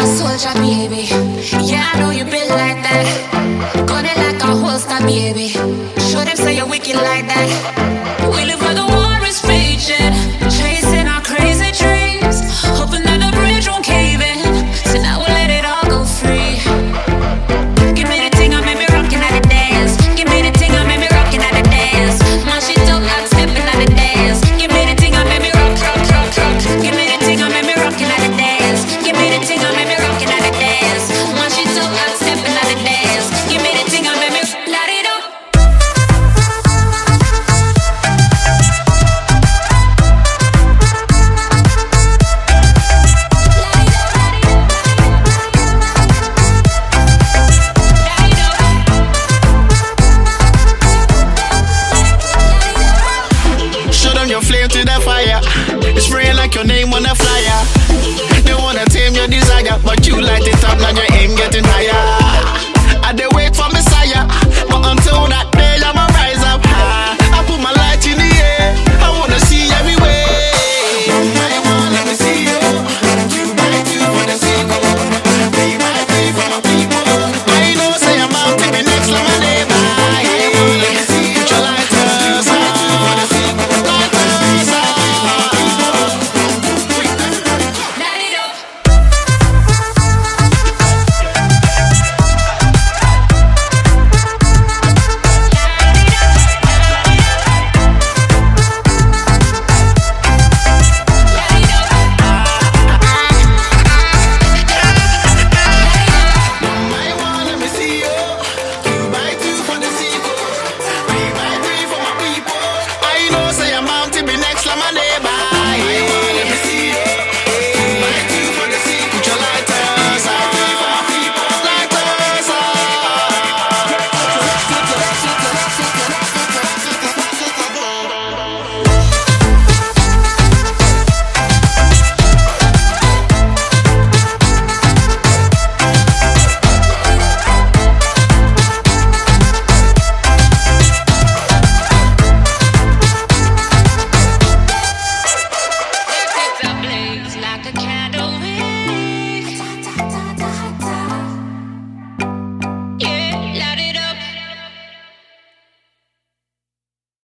Georgia, baby. Yeah, I know you been like that. Gun it like a holster, baby. Show them say you're wicked like that. into the fire.